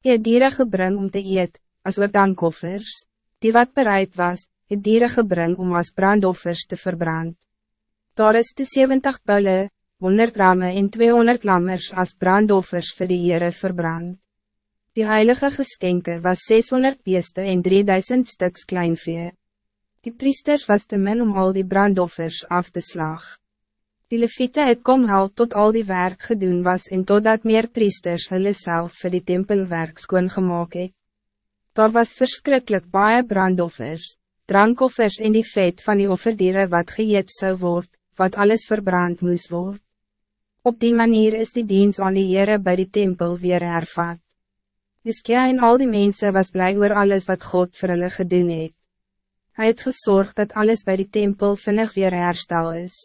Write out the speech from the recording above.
Je dieren gebring om te eet, as ook dankoffers. Die wat bereid was, het dieren gebring om als brandoffers te verbrand. Daar is de 70 bulle, 100 ramen en 200 lammers als brandoffers voor de Heere verbrand. Die heilige geskenke was 600 beeste en 3000 stuks kleinvee. Die priesters was te min om al die brandoffers af te slag. Die leviete het kom hel tot al die werk gedoen was en totdat meer priesters hulle self vir die tempelwerk skoongemaak het. Daar was verschrikkelijk baie brandoffers, drankoffers en die vet van die offerdieren wat geëet zou worden, wat alles verbrand moest worden. Op die manier is die dienst aan die Heere bij die tempel weer hervat. Hiskia en al die mensen was blij oor alles wat God vir hulle gedoen het. Hy het gezorgd dat alles bij die tempel vinnig weer herstel is.